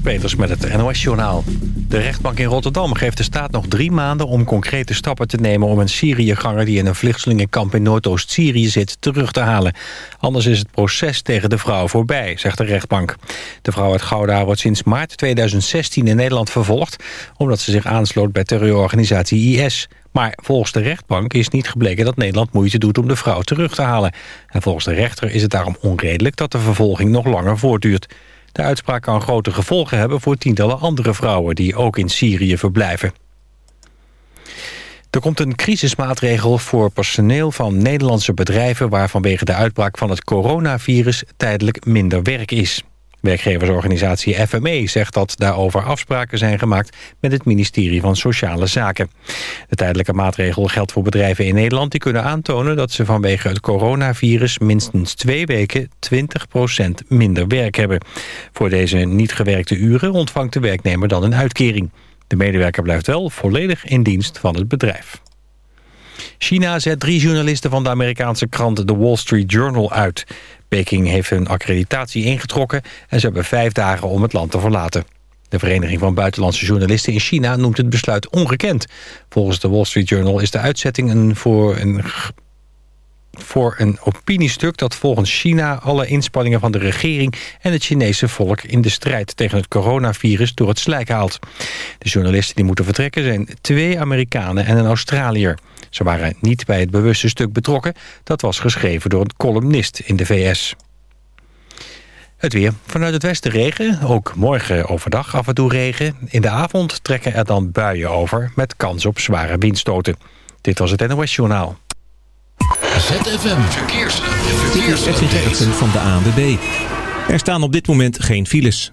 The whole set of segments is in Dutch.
Peters met het NOS-journaal. De rechtbank in Rotterdam geeft de staat nog drie maanden... om concrete stappen te nemen om een Syriëganger... die in een vluchtelingenkamp in Noordoost-Syrië zit, terug te halen. Anders is het proces tegen de vrouw voorbij, zegt de rechtbank. De vrouw uit Gouda wordt sinds maart 2016 in Nederland vervolgd... omdat ze zich aansloot bij terreurorganisatie IS... Maar volgens de rechtbank is niet gebleken dat Nederland moeite doet om de vrouw terug te halen. En volgens de rechter is het daarom onredelijk dat de vervolging nog langer voortduurt. De uitspraak kan grote gevolgen hebben voor tientallen andere vrouwen... die ook in Syrië verblijven. Er komt een crisismaatregel voor personeel van Nederlandse bedrijven... waar vanwege de uitbraak van het coronavirus tijdelijk minder werk is. Werkgeversorganisatie FME zegt dat daarover afspraken zijn gemaakt met het ministerie van Sociale Zaken. De tijdelijke maatregel geldt voor bedrijven in Nederland die kunnen aantonen dat ze vanwege het coronavirus minstens twee weken 20% minder werk hebben. Voor deze niet gewerkte uren ontvangt de werknemer dan een uitkering. De medewerker blijft wel volledig in dienst van het bedrijf. China zet drie journalisten van de Amerikaanse krant The Wall Street Journal uit. Peking heeft hun accreditatie ingetrokken en ze hebben vijf dagen om het land te verlaten. De Vereniging van Buitenlandse Journalisten in China noemt het besluit ongekend. Volgens de Wall Street Journal is de uitzetting een voor een voor een opiniestuk dat volgens China alle inspanningen van de regering en het Chinese volk in de strijd tegen het coronavirus door het slijk haalt. De journalisten die moeten vertrekken zijn twee Amerikanen en een Australiër. Ze waren niet bij het bewuste stuk betrokken. Dat was geschreven door een columnist in de VS. Het weer. Vanuit het westen regen. Ook morgen overdag af en toe regen. In de avond trekken er dan buien over met kans op zware windstoten. Dit was het NOS Journaal. ZFM Verkeers. Verkeers. Dit is van de ANWB. Er staan op dit moment geen files.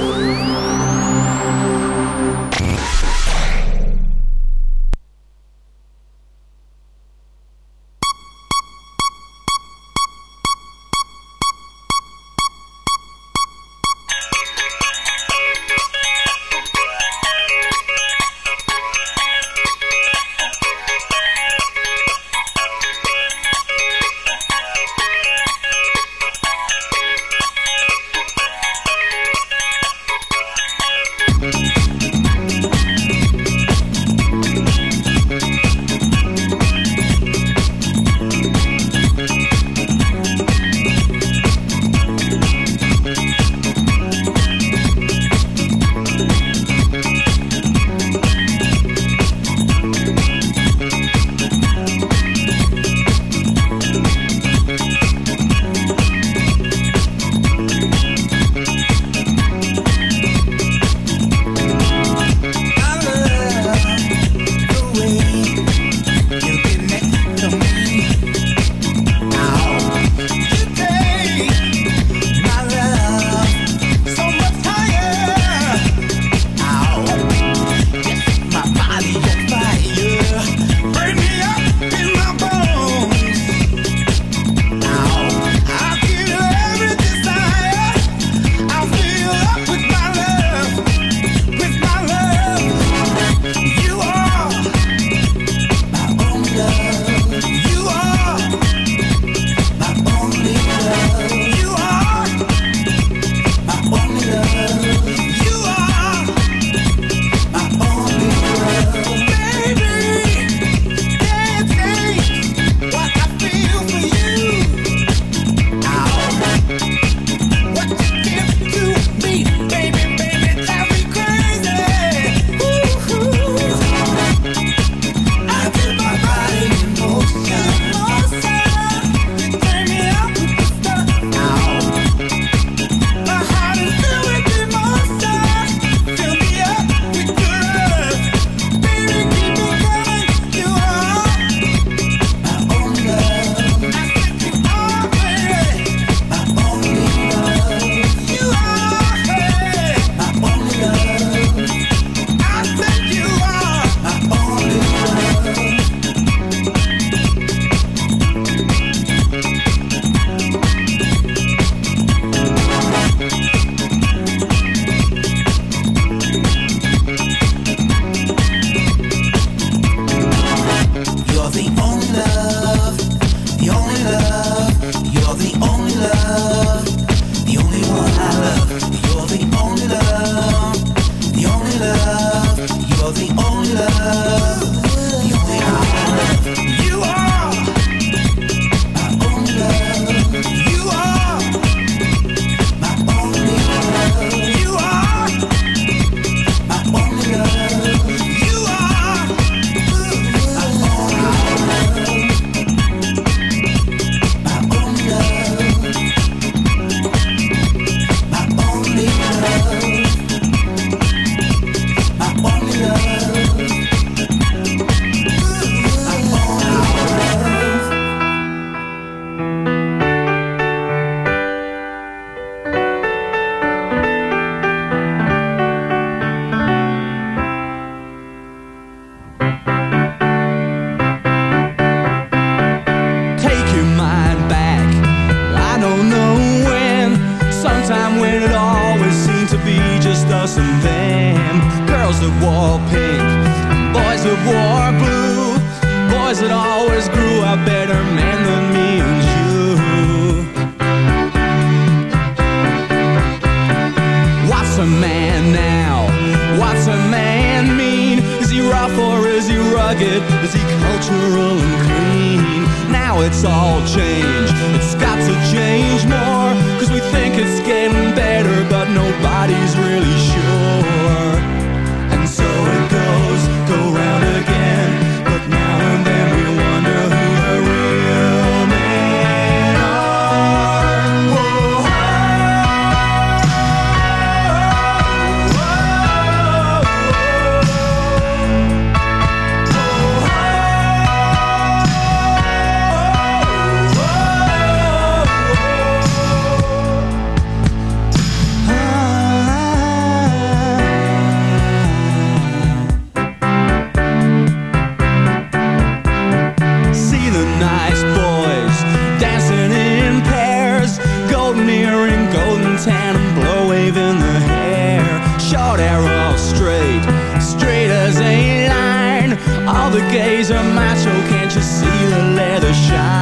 the gays are macho, can't you see the leather shine?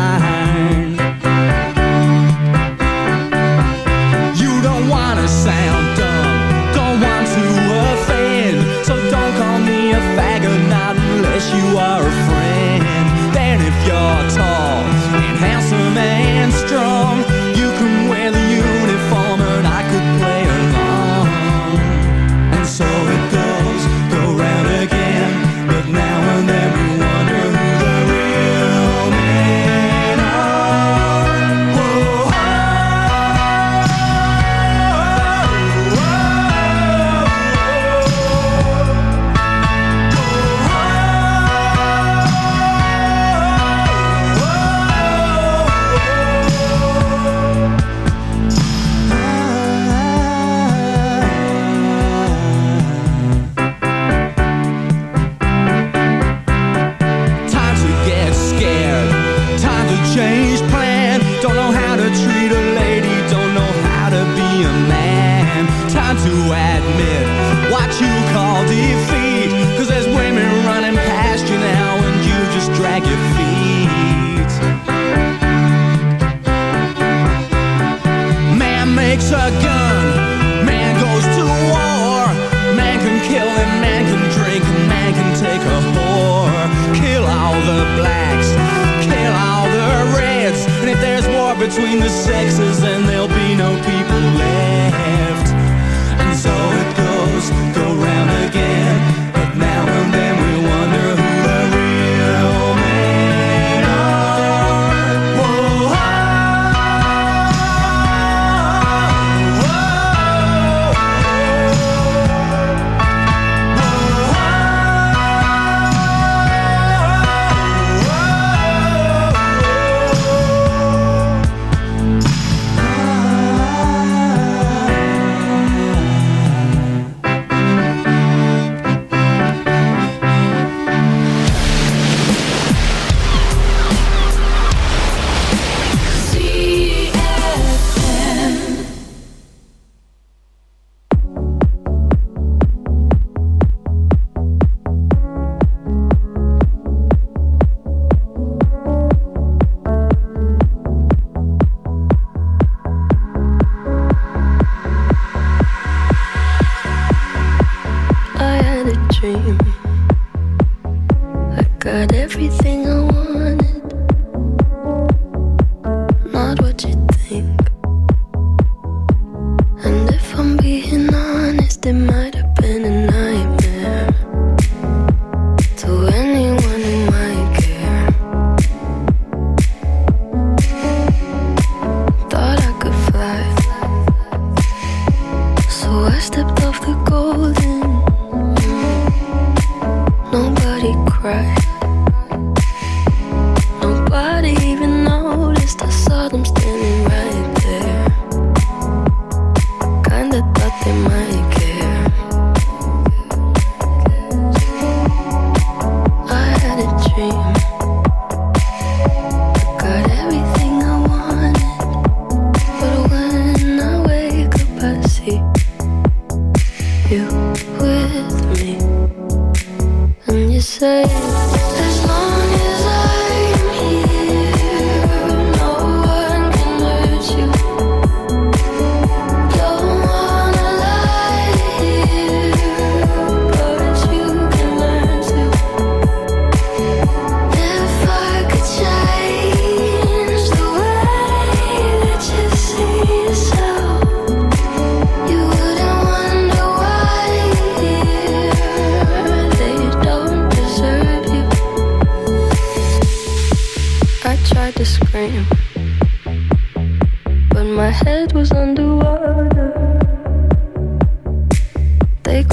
And you say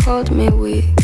Called me weak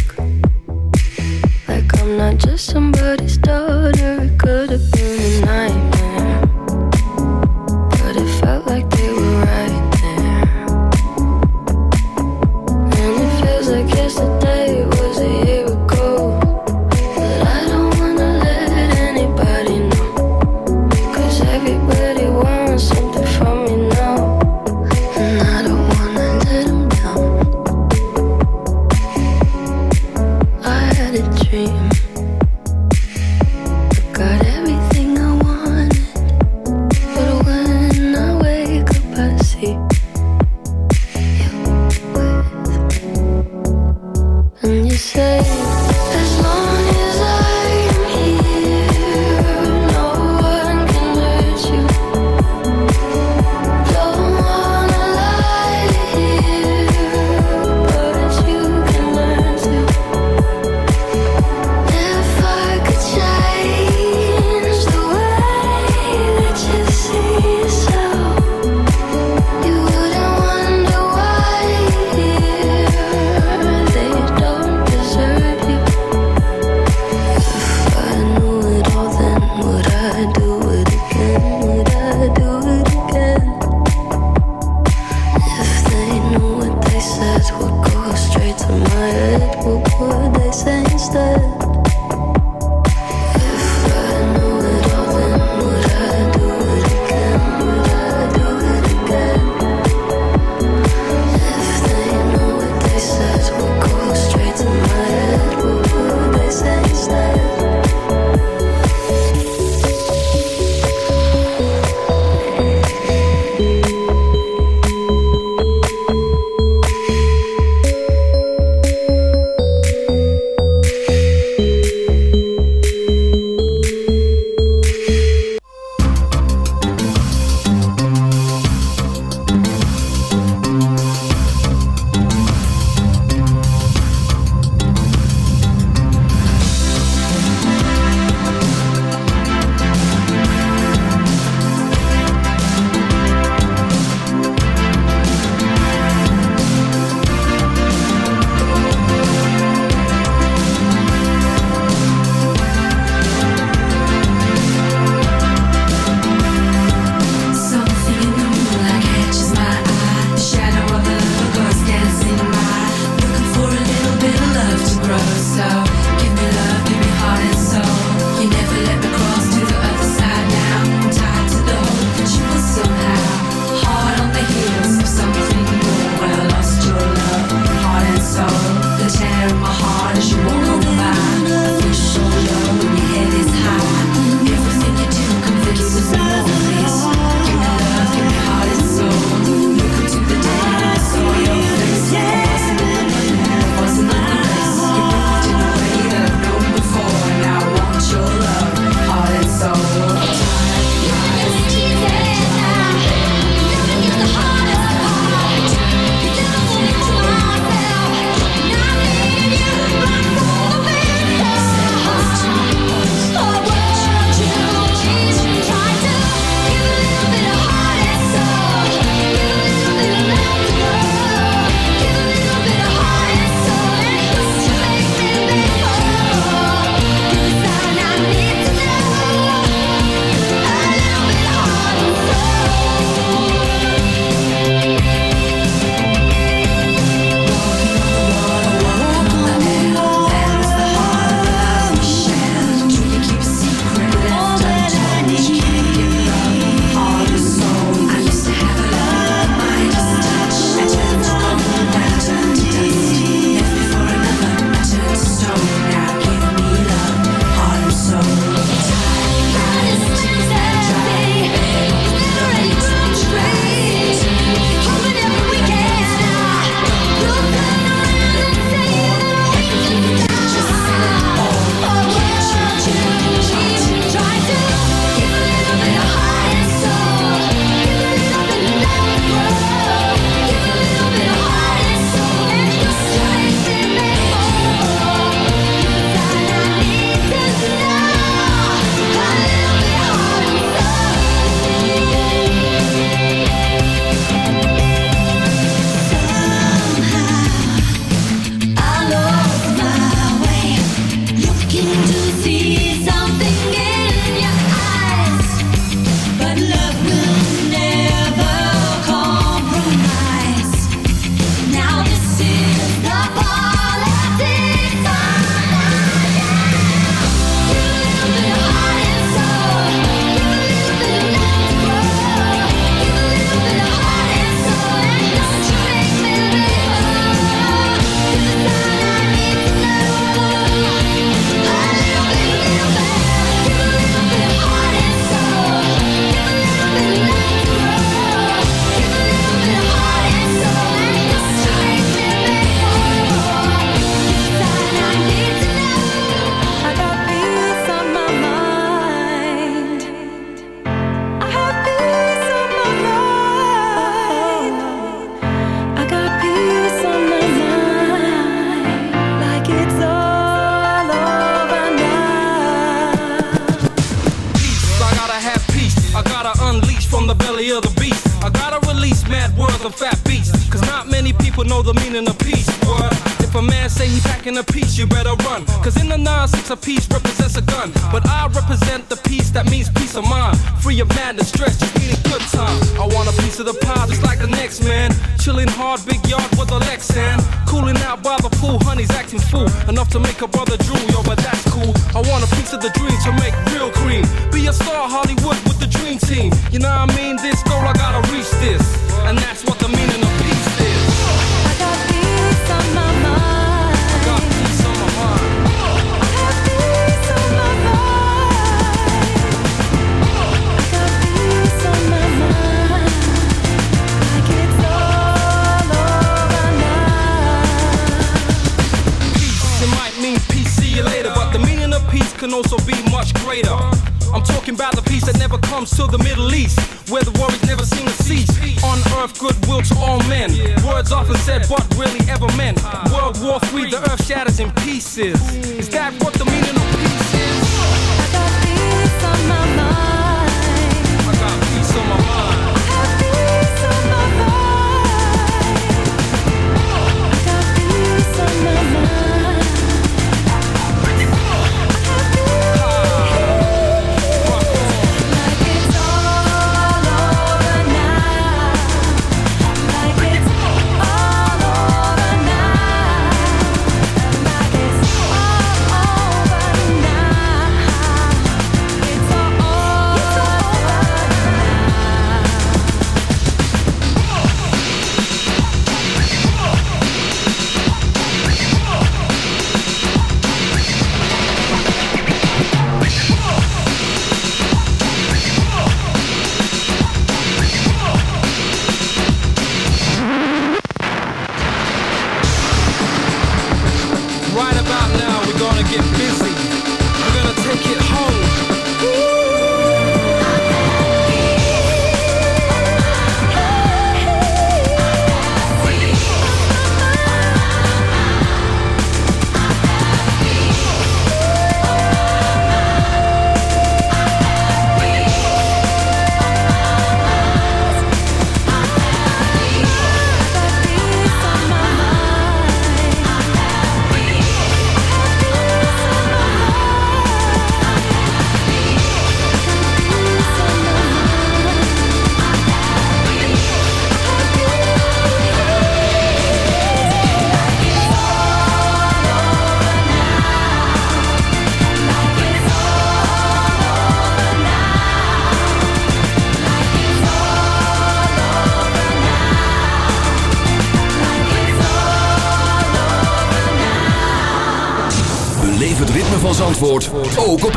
Said what really ever meant. Ah. World War III, the earth shatters in pieces. Mm.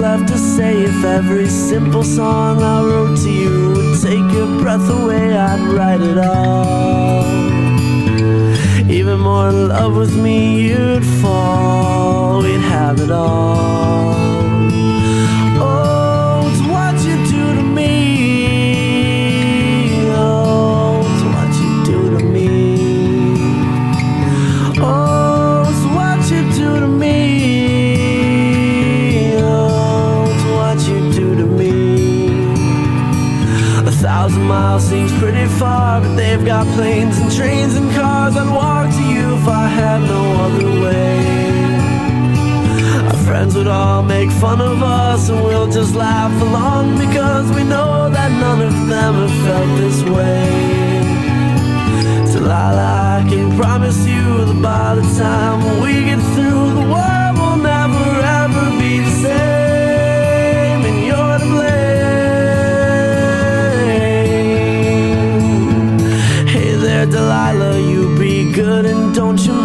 Left to say. If every simple song I wrote to you would take your breath away, I'd write it all. Even more in love with me, planes and trains and cars. I'd walk to you if I had no other way. Our friends would all make fun of us, and we'll just laugh along because we know that none of them have felt this way.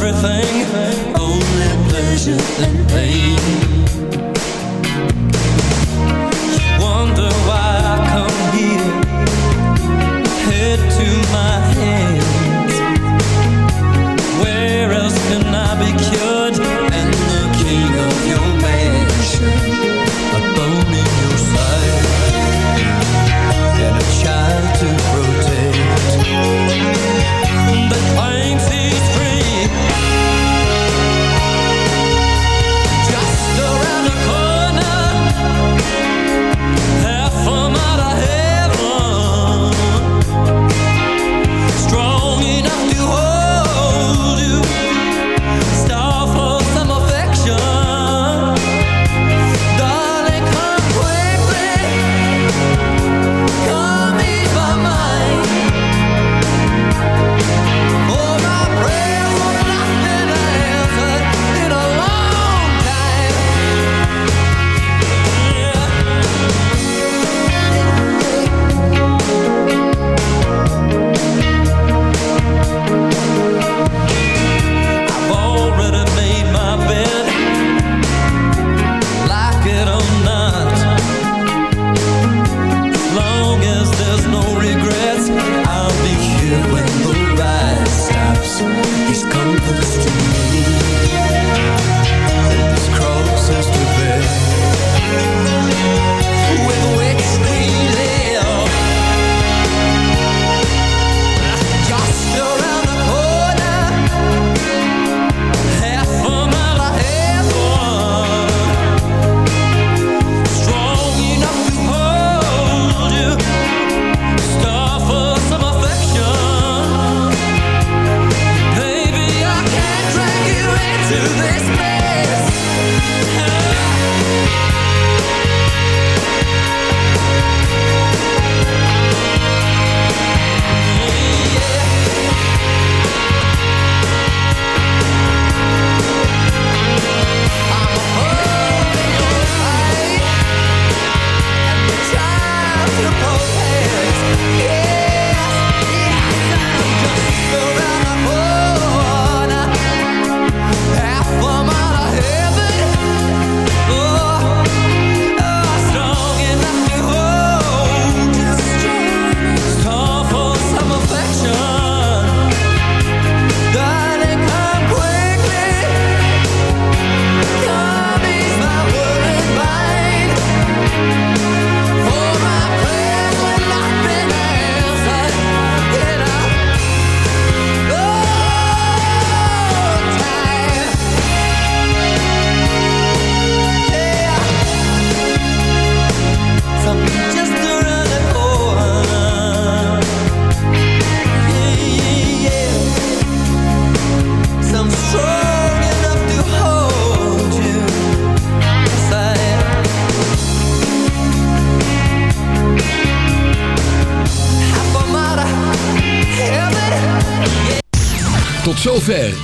Everything, only pleasure and pain.